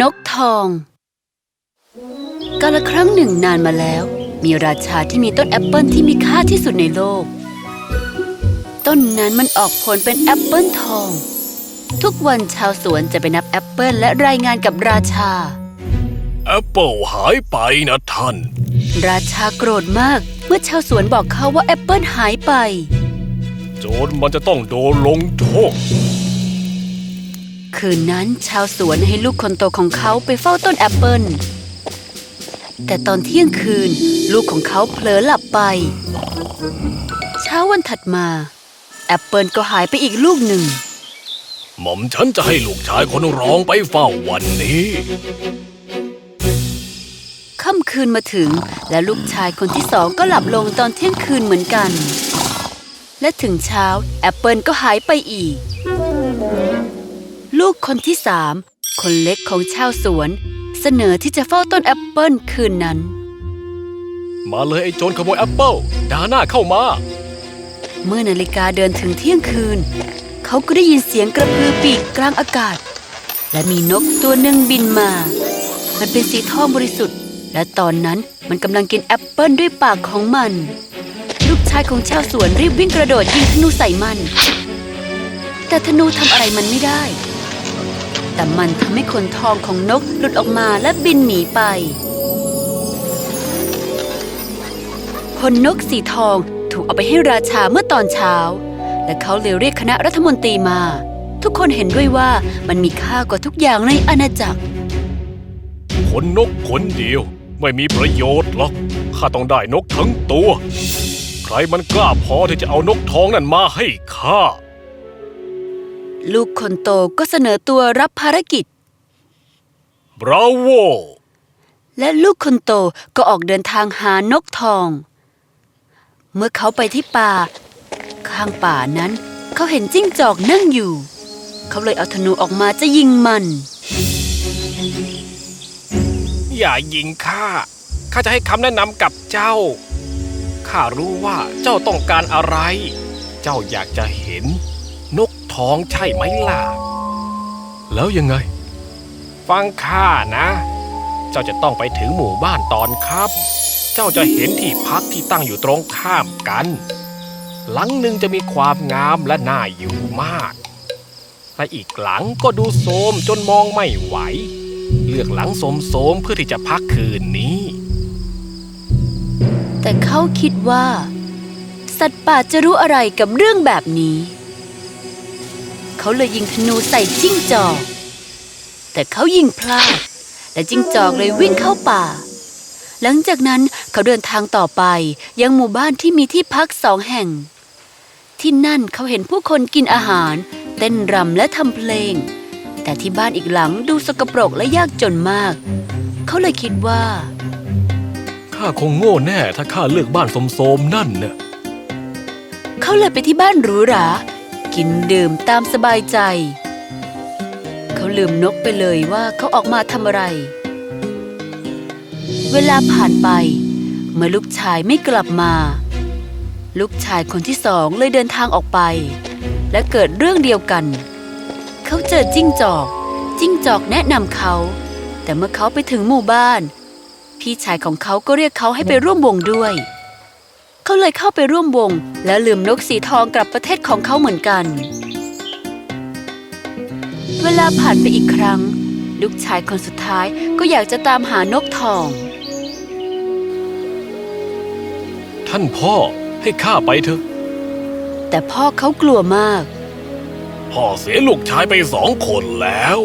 นกทองกาลครั้งหนึ่งนานมาแล้ว มีราชาที่มีต้นแอปเปิลที่มีค่าที่สุดในโลก ต้นนั้นมันออกผลเป็นแอปเปิลทอง ทุกวันชาวสวนจะไปนับแอปเปิลและรายงานกับราชา แอปเปิลหายไปนะท่าน ราชาโกรธมากเมื่อชาวสวนบอกเขาว่าแอปเปิลหายไป โจรมันจะต้องโดนลงโทษ คืนนั้นชาวสวนให้ลูกคนโตของเขาไปเฝ้าต้นแอปเปิลแต่ตอนเที่ยงคืนลูกของเขาเผลอหลับไป เช้าวันถัดมา แอปเปิลก็หายไปอีกลูกหนึ่ง หม่อมฉันจะให้ลูกชายคนรองไปเฝ้าวันนี้ค่ำคืนมาถึงและลูกชายคนที่สองก็หลับลงตอนเที่ยงคืนเหมือนกัน และถึงเช้าแอปเปิลก็หายไปอีก ลูกคนที่สามคนเล็กของชาวสวน เสนอที่จะเฝ้าต้นแอปเปิลคืนนั้น มาเลยไอ้โจรขโมยแอปเปิลดาหน้าเข้ามา เมื่อนาฬิกาเดินถึงเที่ยงคืน เขาก็ได้ยินเสียงกระพือปีกกลางอากาศ และมีนกตัวหนึ่งบินมา มันเป็นสีทองบริสุทธิ์ และตอนนั้นมันกำลังกินแอปเปิลด้วยปากของมัน ลูกชายของชาวสวนรีบวิ่งกระโดดยิงธนูใส่มัน แต่ธนูทำอะไรมันไม่ได้ แต่มันทำให้ขนทองของนกหลุดออกมาและบินหนีไปขนนกสีทองถูกเอาไปให้ราชาเมื่อตอนเช้า และเขาเลยเรียกคณะรัฐมนตรีมา ทุกคนเห็นด้วยว่ามันมีค่ากว่าทุกอย่างในอาณาจักรขนนกขนเดียวไม่มีประโยชน์หรอกข้าต้องได้นกทั้งตัว ใครมันกล้าพอที่จะเอานกทองนั่นมาให้ข้า ลูกคนโตก็เสนอตัวรับภารกิจ บราโว และลูกคนโตก็ออกเดินทางหานกทอง เมื่อเขาไปที่ป่า ข้างป่านั้น เขาเห็นจิ้งจอกนั่งอยู่ เขาเลยเอาธนูออกมาจะยิงมัน อย่ายิงข้า ข้าจะให้คำแนะนำกับเจ้า ข้ารู้ว่าเจ้าต้องการอะไร เจ้าอยากจะเห็นนก ทองใช่ไหมล่ะ แล้วยังไง ฟังข้านะ เจ้าจะต้องไปถึงหมู่บ้านตอนค่ำเจ้าจะเห็นที่พักที่ตั้งอยู่ตรงข้ามกัน หลังหนึ่งจะมีความงามและน่าอยู่มาก และอีกหลังก็ดูโทรมจนมองไม่ไหว เลือกหลังสมโสมๆเพื่อที่จะพักคืนนี้แต่เขาคิดว่า สัตว์ป่าจะรู้อะไรกับเรื่องแบบนี้ เขาเลยยิงธนูใส่จิ้งจอก แต่เขายิงพลาด และจิ้งจอกเลยวิ่งเข้าป่า หลังจากนั้นเขาเดินทางต่อไปยังหมู่บ้านที่มีที่พักสองแห่ง ที่นั่นเขาเห็นผู้คนกินอาหาร เต้นรำและทำเพลง แต่ที่บ้านอีกหลังดูสกปรกและยากจนมาก เขาเลยคิดว่าข้าคงโง่แน่ถ้าข้าเลือกบ้านสมโสมนั่นน่ะเขาเลยไปที่บ้านหรูหรา กินดื่มตามสบายใจ เขาลืมนกไปเลยว่าเขาออกมาทำอะไร เวลาผ่านไป เมื่อลูกชายไม่กลับมา ลูกชายคนที่สองเลยเดินทางออกไป และเกิดเรื่องเดียวกัน เขาเจอจิ้งจอก จิ้งจอกแนะนำเขา แต่เมื่อเขาไปถึงหมู่บ้าน พี่ชายของเขาก็เรียกเขาให้ไปร่วมวงด้วย เขาเลยเข้าไปร่วมวง แล้วลืมนกสีทองกลับประเทศของเขาเหมือนกัน เวลาผ่านไปอีกครั้ง ลูกชายคนสุดท้ายก็อยากจะตามหานกทอง ท่านพ่อให้ข้าไปเถอะ แต่พ่อเขากลัวมาก พ่อเสียลูกชายไปสองคนแล้ว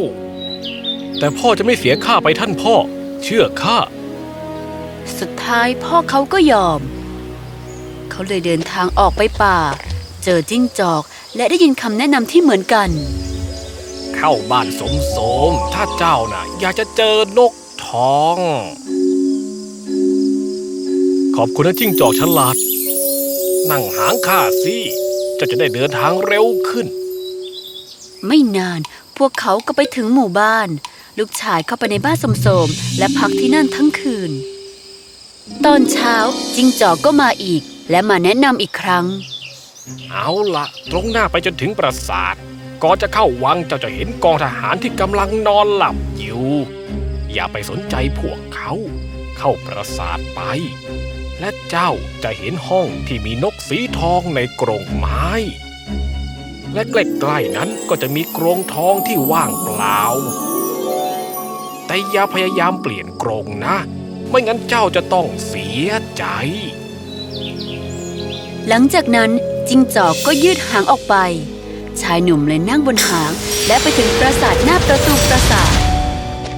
แต่พ่อจะไม่เสียข้าไปท่านพ่อ เชื่อข้า สุดท้ายพ่อเขาก็ยอม เขาเลยเดินทางออกไปป่า เจอจิ้งจอกและได้ยินคำแนะนำที่เหมือนกัน เข้าบ้านสมโสม ถ้าเจ้าน่ะ อยากจะเจอนกทอง ขอบคุณนะจิ้งจอกฉลาด นั่งหางข้าสิเจ้าจะได้เดินทางเร็วขึ้น ไม่นานพวกเขาก็ไปถึงหมู่บ้าน ลูกชายเข้าไปในบ้านสมโสมและพักที่นั่นทั้งคืน ตอนเช้าจิ้งจอกก็มาอีก และมาแนะนำอีกครั้ง เอาละตรงหน้าไปจนถึงปราสาทก่อนจะเข้าวังเจ้าจะเห็นกองทหารที่กำลังนอนหลับอยู่ อย่าไปสนใจพวกเขา เข้าปราสาทไป และเจ้าจะเห็นห้องที่มีนกสีทองในกรงไม้ และใกล้ๆนั้นก็จะมีกรงทองที่ว่างเปล่า แต่อย่าพยายามเปลี่ยนกรงนะ ไม่งั้นเจ้าจะต้องเสียใจ หลังจากนั้นจิงจอกก็ยืดหางออกไป ชายหนุ่มเลยนั่งบนหาง และไปถึงปราสาทหน้าประตูปราสาท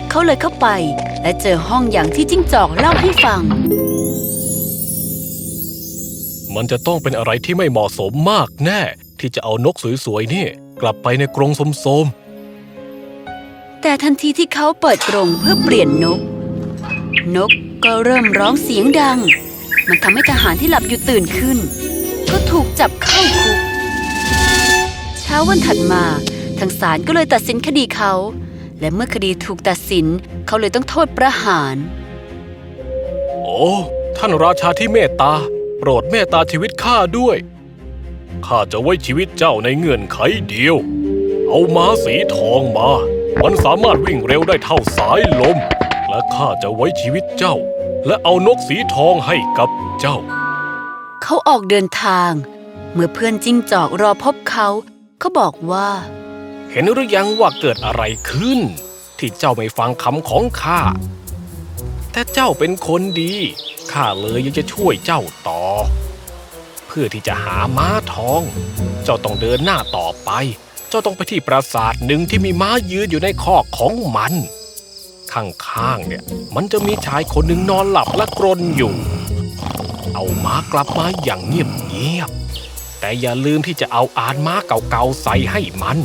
เขาเลยเข้าไป และเจอห้องอย่างที่จิ้งจอกเล่าให้ฟัง มันจะต้องเป็นอะไรที่ไม่เหมาะสมมากแน่ ที่จะเอานกสวยๆนี่ กลับไปในกรงสมแต่ทันทีที่เขาเปิดกรงเพื่อเปลี่ยนนก นกก็เริ่มร้องเสียงดัง มันทำให้ทหารที่หลับอยู่ตื่นขึ้น ก็ถูกจับเข้าคุก เช้าวันถัดมา ทางศาลก็เลยตัดสินคดีเขา และเมื่อคดีถูกตัดสินเขาเลยต้องโทษประหาร โอ้ท่านราชาที่เมตตา โปรดเมตตาชีวิตข้าด้วย ข้าจะไว้ชีวิตเจ้าในเงื่อนไขเดียว เอาม้าสีทองมา มันสามารถวิ่งเร็วได้เท่าสายลม และข้าจะไว้ชีวิตเจ้า และเอานกสีทองให้กับเจ้า เขาออกเดินทาง เมื่อเพื่อนจิ้งจอกรอพบเขาเขาบอกว่า เห็นหรือยังว่าเกิดอะไรขึ้น ที่เจ้าไม่ฟังคำของข้าแต่เจ้าเป็นคนดีข้าเลยยังจะช่วยเจ้าต่อ เพื่อที่จะหาม้าทอง เจ้าต้องเดินหน้าต่อไป เจ้าต้องไปที่ปราสาทหนึ่งที่มีม้ายืนอยู่ในคอกของมัน ข้างๆเนี่ย มันจะมีชายคนหนึ่งนอนหลับและกรนอยู่เาม้ากลับมาอย่างเงียบๆแต่อย่าลืมที่จะเอาอานม้าเก่าๆใส่ให้มัน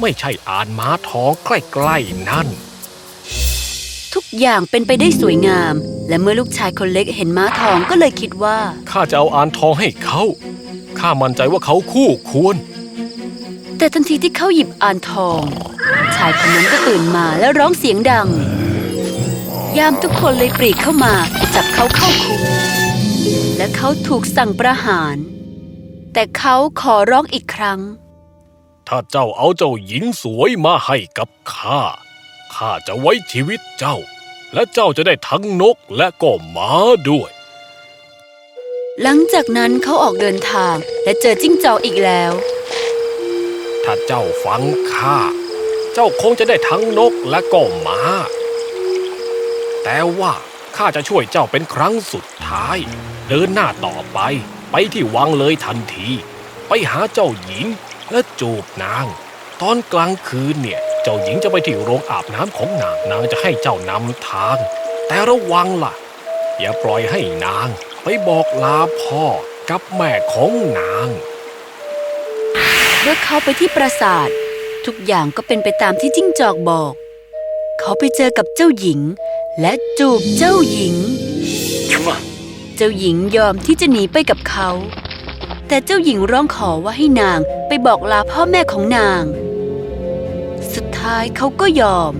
ไม่ใช่อานม้าทองใกล้ๆนั่น ทุกอย่างเป็นไปได้สวยงาม และเมื่อลูกชายคนเล็กเห็นม้าทองก็เลยคิดว่า ข้าจะเอาอานทองให้เขา ข้ามั่นใจว่าเขาคู่ควร แต่ทันทีที่เขาหยิบอ่านทอง ชายคนนั้นก็ตื่นมาและร้องเสียงดังยามทุกคนเลยปรีกเข้ามาจับเขาเข้าคุก และเขาถูกสั่งประหาร แต่เขาขอร้องอีกครั้ง ถ้าเจ้าเอาเจ้าหญิงสวยมาให้กับข้า ข้าจะไว้ชีวิตเจ้า และเจ้าจะได้ทั้งนกและก็ม้าด้วย หลังจากนั้นเขาออกเดินทางและเจอจิ้งจอกอีกแล้ว ถ้าเจ้าฟังข้า เจ้าคงจะได้ทั้งนกและก็ม้า แต่ว่าข้าจะช่วยเจ้าเป็นครั้งสุดท้าย เดินหน้าต่อไป ไปที่วังเลยทันที ไปหาเจ้าหญิงและจูบนาง ตอนกลางคืนเนี่ย เจ้าหญิงจะไปที่โรงอาบน้ำของนางนางจะให้เจ้านำทาง แต่ระวังล่ะ อย่าปล่อยให้นาง ไปบอกลาพ่อกับแม่ของนางเมื่อเขาไปที่ปราสาท ทุกอย่างก็เป็นไปตามที่จิ้งจอกบอก เขาไปเจอกับเจ้าหญิง และจูบเจ้าหญิง เจ้าหญิงยอมที่จะหนีไปกับเขา แต่เจ้าหญิงร้องขอว่าให้นางไปบอกลาพ่อแม่ของนาง สุดท้ายเขาก็ยอม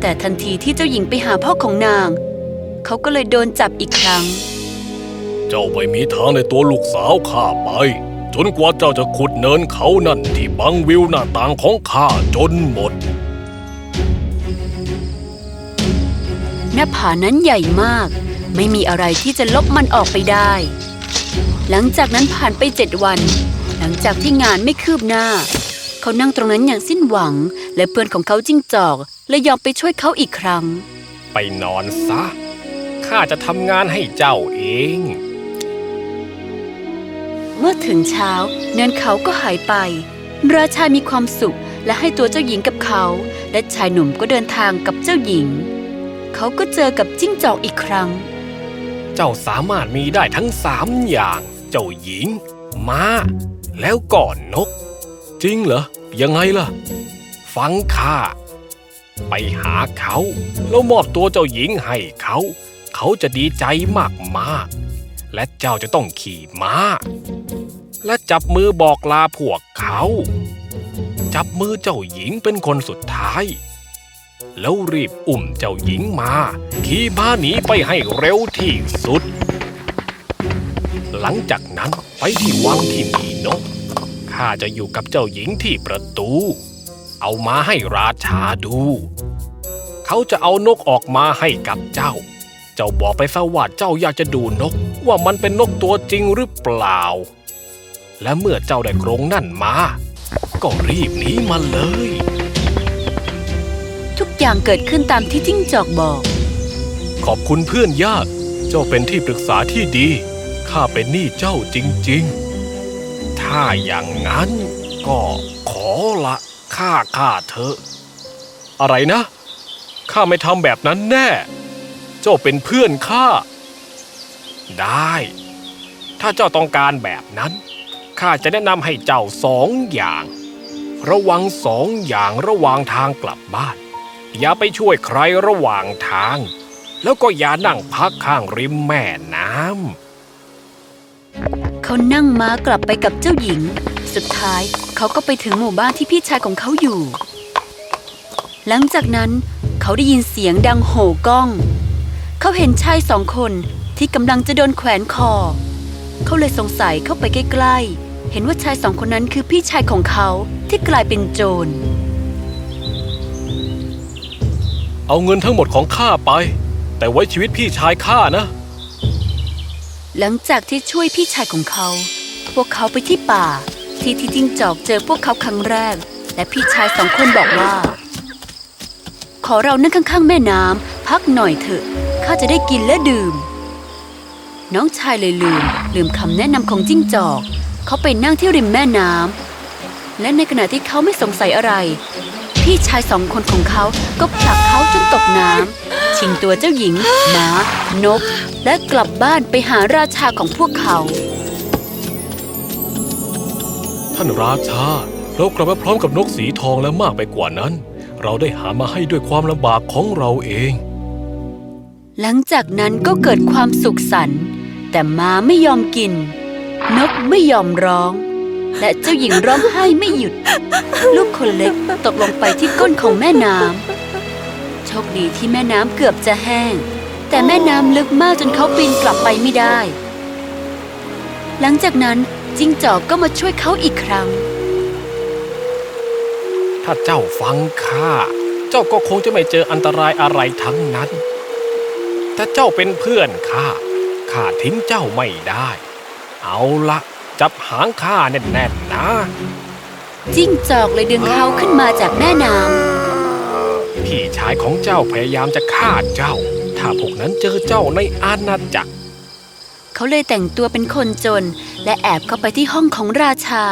แต่ทันทีที่เจ้าหญิงไปหาพ่อของนาง เขาก็เลยโดนจับอีกครั้ง เจ้าไม่มีทางในตัวลูกสาวข้าไป จนกว่าเจ้าจะขุดเนินเขานั่นที่บังวิวหน้าต่างของข้าจนหมดหน้าผานั้นใหญ่มาก ไม่มีอะไรที่จะลบมันออกไปได้ หลังจากนั้นผ่านไปเจ็ดวัน หลังจากที่งานไม่คืบหน้า เขานั่งตรงนั้นอย่างสิ้นหวัง และเพื่อนของเขาจิ้งจอกเลยยอมไปช่วยเขาอีกครั้ง ไปนอนซะข้าจะทำงานให้เจ้าเอง เมื่อถึงเช้า เนินเขาก็หายไป ราชามีความสุขและให้ตัวเจ้าหญิงกับเขา และชายหนุ่มก็เดินทางกับเจ้าหญิง เขาก็เจอกับจิ้งจอกอีกครั้ง เจ้าสามารถมีได้ทั้งสามอย่าง เจ้าหญิง ม้า แล้วก่อนนก จริงเหรอ ยังไงล่ะ ฟังข้า ไปหาเขา แล้วมอบตัวเจ้าหญิงให้เขา เขาจะดีใจมากๆ และเจ้าจะต้องขี่ม้า และจับมือบอกลาพวกเขา จับมือเจ้าหญิงเป็นคนสุดท้าย แล้วรีบอุ้มเจ้าหญิงมา ขี่ม้าหนีไปให้เร็วที่สุด หลังจากนั้นไปที่วังที่มีนกข้าจะอยู่กับเจ้าหญิงที่ประตู เอามาให้ราชาดู เขาจะเอานกออกมาให้กับเจ้า เจ้าบอกไปซะว่าเจ้าอยากจะดูนก ว่ามันเป็นนกตัวจริงหรือเปล่า และเมื่อเจ้าได้กรงนั่นมา ก็รีบหนีมาเลย อย่างเกิดขึ้นตามที่จิ้งจอกบอก ขอบคุณเพื่อนยาก เจ้าเป็นที่ปรึกษาที่ดี ข้าเป็นหนี้เจ้าจริงๆ ถ้าอย่างนั้นก็ขอละข้าข้าเถออะไรนะ ข้าไม่ทำแบบนั้นแน่ เจ้าเป็นเพื่อนข้า ได้ ถ้าเจ้าต้องการแบบนั้น ข้าจะแนะนำให้เจ้าสองอย่าง ระวังสองอย่างระหว่างทางกลับบ้าน อย่าไปช่วยใครระหว่างทาง แล้วก็อย่านั่งพักข้างริมแม่น้ำเขานั่งม้ากลับไปกับเจ้าหญิง สุดท้ายเขาก็ไปถึงหมู่บ้านที่พี่ชายของเขาอยู่ หลังจากนั้นเขาได้ยินเสียงดังโห่ก้อง เขาเห็นชายสองคนที่กำลังจะโดนแขวนคอ เขาเลยสงสัยเข้าไปใกล้ๆ เห็นว่าชายสองคนนั้นคือพี่ชายของเขาที่กลายเป็นโจร เอาเงินทั้งหมดของข้าไป แต่ไว้ชีวิตพี่ชายข้านะ หลังจากที่ช่วยพี่ชายของเขา พวกเขาไปที่ป่า ที่ที่จิ้งจอกเจอพวกเขาครั้งแรก และพี่ชายสองคนบอกว่า ขอเรานั่งข้างๆ แม่น้ำพักหน่อยเถอะข้าจะได้กินและดื่ม น้องชายเลยลืม ลืมคำแนะนำของจิ้งจอก เขาไปนั่งที่ริมแม่น้ำและในขณะที่เขาไม่สงสัยอะไร พี่ชายสองคนของเขาก็ผลักเขาจนตกน้ำชิงตัวเจ้าหญิงหมา นก และกลับบ้านไปหาราชาของพวกเขา ท่านราชา เรากลับมาพร้อมกับนกสีทองและมากไปกว่านั้น เราได้หามาให้ด้วยความลำบากของเราเอง หลังจากนั้นก็เกิดความสุขสันต์แต่ม้าไม่ยอมกิน นกไม่ยอมร้อง และเจ้าหญิงร้องไห้ไม่หยุด ลูกคนเล็กตกลงไปที่ก้นของแม่น้ำโชคดีที่แม่น้ำเกือบจะแห้ง แต่แม่น้ำลึกมากจนเขาปีนกลับไปไม่ได้ หลังจากนั้นจิ้งจอกก็มาช่วยเขาอีกครั้ง ถ้าเจ้าฟังข้า เจ้าก็คงจะไม่เจออันตรายอะไรทั้งนั้นแต่เจ้าเป็นเพื่อนข้าข้าทิ้งเจ้าไม่ได้ เอาละ จับหางข้าแน่นๆนะ จิ้งจอกเลยดึงเขาขึ้นมาจากแม่น้ำพี่ชายของเจ้าพยายามจะฆ่าเจ้า ถ้าพวกนั้นเจอเจ้าในอาณาจักร เขาเลยแต่งตัวเป็นคนจน และแอบเข้าไปที่ห้องของราชา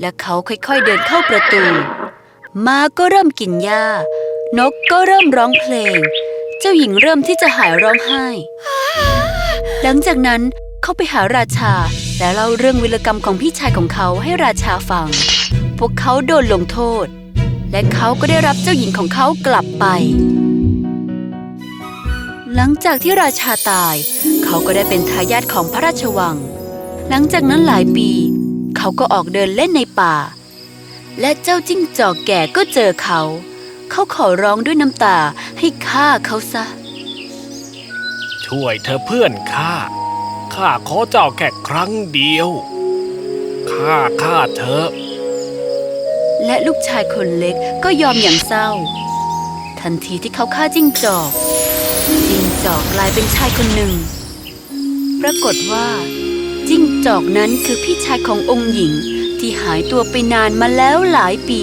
และเขาค่อยๆเดินเข้าประตู ม้าก็เริ่มกินหญ้านกก็เริ่มร้องเพลง เจ้าหญิงเริ่มที่จะหายร้องไห้ หลังจากนั้น เขาไปหาราชา และเล่าเรื่องวิรกรรมของพี่ชายของเขาให้ราชาฟัง พวกเขาโดนลงโทษ และเขาก็ได้รับเจ้าหญิงของเขากลับไป หลังจากที่ราชาตาย เขาก็ได้เป็นทายาทของพระราชวัง หลังจากนั้นหลายปี เขาก็ออกเดินเล่นในป่า และเจ้าจิ้งจอกแก่ก็เจอเขา เขาขอร้องด้วยน้ำตาให้ฆ่าเขาซะ ช่วยเธอเพื่อนข้า ข้าขอเจ้าแค่ครั้งเดียวข้าข้าเธอ และลูกชายคนเล็กก็ยอมอย่างเศร้า ทันทีที่เขาฆ่าจิ้งจอก จิ้งจอกกลายเป็นชายคนหนึ่ง ปรากฏว่า จิ้งจอกนั้นคือพี่ชายขององค์หญิงที่หายตัวไปนานมาแล้วหลายปี